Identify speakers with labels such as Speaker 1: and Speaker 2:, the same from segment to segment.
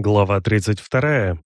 Speaker 1: Глава 32.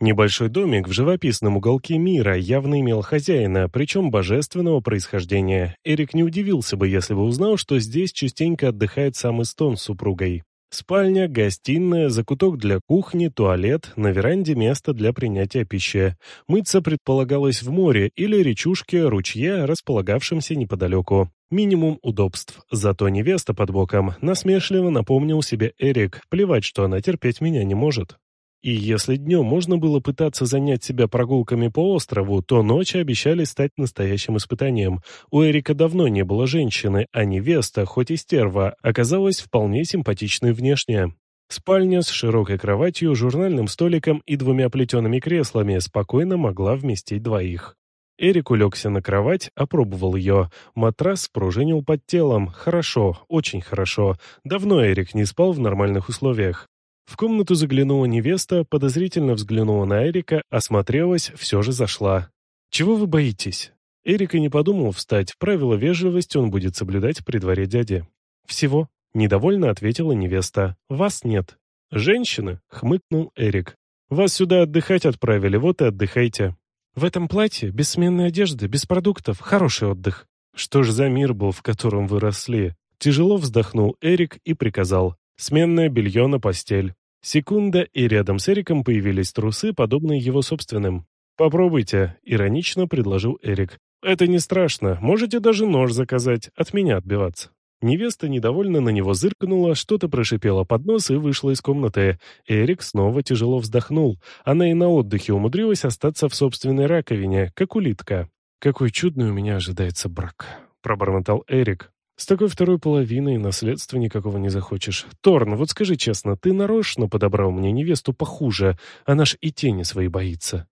Speaker 1: Небольшой домик в живописном уголке мира явно имел хозяина, причем божественного происхождения. Эрик не удивился бы, если бы узнал, что здесь частенько отдыхает сам Эстон с супругой. Спальня, гостиная, закуток для кухни, туалет, на веранде место для принятия пищи. Мыться предполагалось в море или речушке, ручье, располагавшемся неподалеку. Минимум удобств. Зато невеста под боком насмешливо напомнил себе Эрик, плевать, что она терпеть меня не может. И если днем можно было пытаться занять себя прогулками по острову, то ночи обещали стать настоящим испытанием. У Эрика давно не было женщины, а невеста, хоть и стерва, оказалась вполне симпатичной внешне. Спальня с широкой кроватью, журнальным столиком и двумя плетеными креслами спокойно могла вместить двоих. Эрик улегся на кровать, опробовал ее. Матрас пружинил под телом. Хорошо, очень хорошо. Давно Эрик не спал в нормальных условиях. В комнату заглянула невеста, подозрительно взглянула на Эрика, осмотрелась, все же зашла. «Чего вы боитесь?» Эрик и не подумал встать, правила вежливости он будет соблюдать при дворе дяди. «Всего?» — недовольно ответила невеста. «Вас нет». «Женщины?» — хмыкнул Эрик. «Вас сюда отдыхать отправили, вот и отдыхайте». «В этом платье, без сменной одежды, без продуктов, хороший отдых». «Что ж за мир был, в котором вы росли?» Тяжело вздохнул Эрик и приказал. Сменное белье на постель. Секунда, и рядом с Эриком появились трусы, подобные его собственным. «Попробуйте», — иронично предложил Эрик. «Это не страшно, можете даже нож заказать, от меня отбиваться». Невеста недовольно на него зыркнула, что-то прошипела под нос и вышла из комнаты. Эрик снова тяжело вздохнул. Она и на отдыхе умудрилась остаться в собственной раковине, как улитка. «Какой чудный у меня ожидается брак», — пробормотал Эрик. С такой второй половиной наследства никакого не захочешь. Торн, вот скажи честно, ты нарочно подобрал мне невесту похуже, она ж и тени свои боится.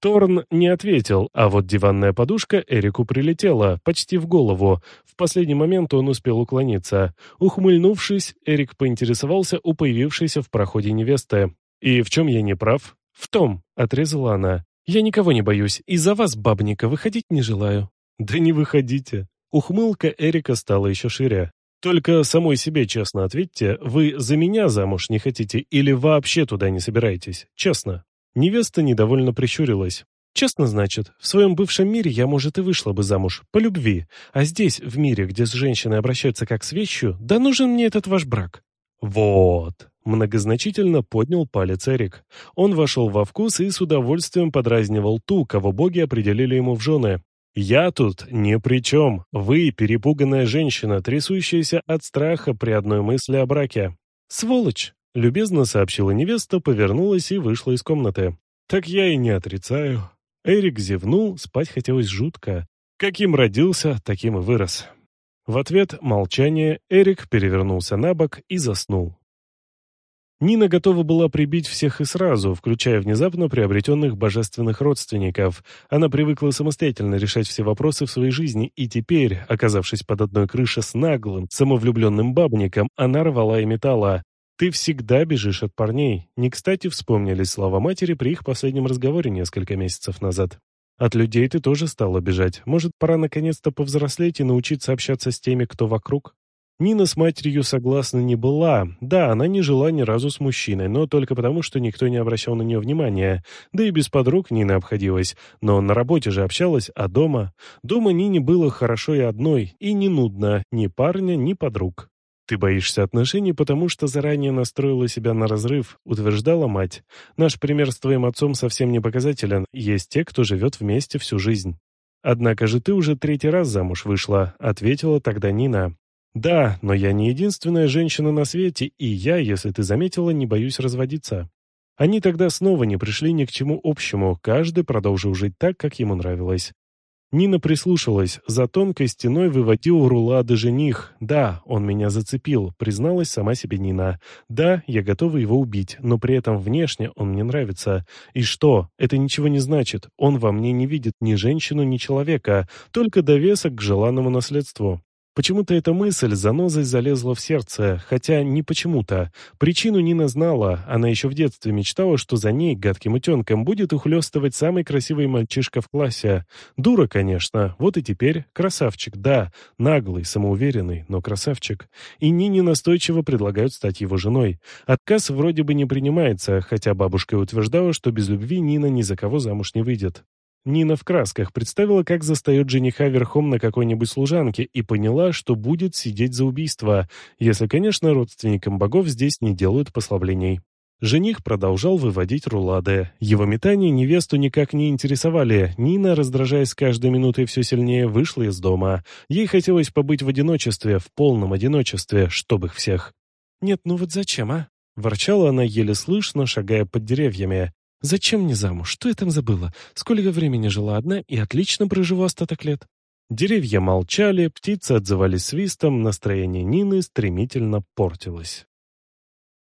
Speaker 1: Торн не ответил, а вот диванная подушка Эрику прилетела, почти в голову. В последний момент он успел уклониться. Ухмыльнувшись, Эрик поинтересовался у появившейся в проходе невесты. «И в чем я не прав?» «В том», — отрезала она. «Я никого не боюсь, и за вас, бабника, выходить не желаю». «Да не выходите», Ухмылка Эрика стала еще шире. «Только самой себе честно ответьте, вы за меня замуж не хотите или вообще туда не собираетесь? Честно». Невеста недовольно прищурилась. «Честно, значит, в своем бывшем мире я, может, и вышла бы замуж, по любви. А здесь, в мире, где с женщиной обращаются как с вещью, да нужен мне этот ваш брак». «Вот», — многозначительно поднял палец Эрик. Он вошел во вкус и с удовольствием подразнивал ту, кого боги определили ему в жены. «Я тут ни при чем. Вы перепуганная женщина, трясущаяся от страха при одной мысли о браке». «Сволочь!» — любезно сообщила невеста, повернулась и вышла из комнаты. «Так я и не отрицаю». Эрик зевнул, спать хотелось жутко. Каким родился, таким и вырос. В ответ молчание Эрик перевернулся на бок и заснул. Нина готова была прибить всех и сразу, включая внезапно приобретенных божественных родственников. Она привыкла самостоятельно решать все вопросы в своей жизни, и теперь, оказавшись под одной крышей с наглым, самовлюбленным бабником, она рвала и металла. «Ты всегда бежишь от парней». Не кстати вспомнились слова матери при их последнем разговоре несколько месяцев назад. «От людей ты тоже стала бежать. Может, пора наконец-то повзрослеть и научиться общаться с теми, кто вокруг?» Нина с матерью согласна не была. Да, она не жила ни разу с мужчиной, но только потому, что никто не обращал на нее внимания. Да и без подруг Нина обходилась. Но на работе же общалась, а дома... Дома Нине было хорошо и одной, и не нудно ни парня, ни подруг. «Ты боишься отношений, потому что заранее настроила себя на разрыв», — утверждала мать. «Наш пример с твоим отцом совсем не показателен. Есть те, кто живет вместе всю жизнь». «Однако же ты уже третий раз замуж вышла», — ответила тогда Нина. «Да, но я не единственная женщина на свете, и я, если ты заметила, не боюсь разводиться». Они тогда снова не пришли ни к чему общему, каждый продолжил жить так, как ему нравилось. Нина прислушалась, за тонкой стеной выводил рулады жених. «Да, он меня зацепил», — призналась сама себе Нина. «Да, я готова его убить, но при этом внешне он мне нравится. И что? Это ничего не значит. Он во мне не видит ни женщину, ни человека, только довесок к желанному наследству. Почему-то эта мысль занозой залезла в сердце, хотя не почему-то. Причину Нина знала, она еще в детстве мечтала, что за ней, гадким утенком, будет ухлестывать самый красивый мальчишка в классе. Дура, конечно, вот и теперь красавчик, да, наглый, самоуверенный, но красавчик. И Нине настойчиво предлагают стать его женой. Отказ вроде бы не принимается, хотя бабушка утверждала, что без любви Нина ни за кого замуж не выйдет. Нина в красках представила, как застает жениха верхом на какой-нибудь служанке и поняла, что будет сидеть за убийство, если, конечно, родственникам богов здесь не делают послаблений. Жених продолжал выводить рулады. Его метания невесту никак не интересовали. Нина, раздражаясь каждой минутой все сильнее, вышла из дома. Ей хотелось побыть в одиночестве, в полном одиночестве, чтобы их всех. «Нет, ну вот зачем, а?» Ворчала она еле слышно, шагая под деревьями. Зачем мне замуж? Что я там забыла? Сколько времени жила одна и отлично проживу остаток лет. Деревья молчали, птицы отзывались свистом, настроение Нины стремительно портилось.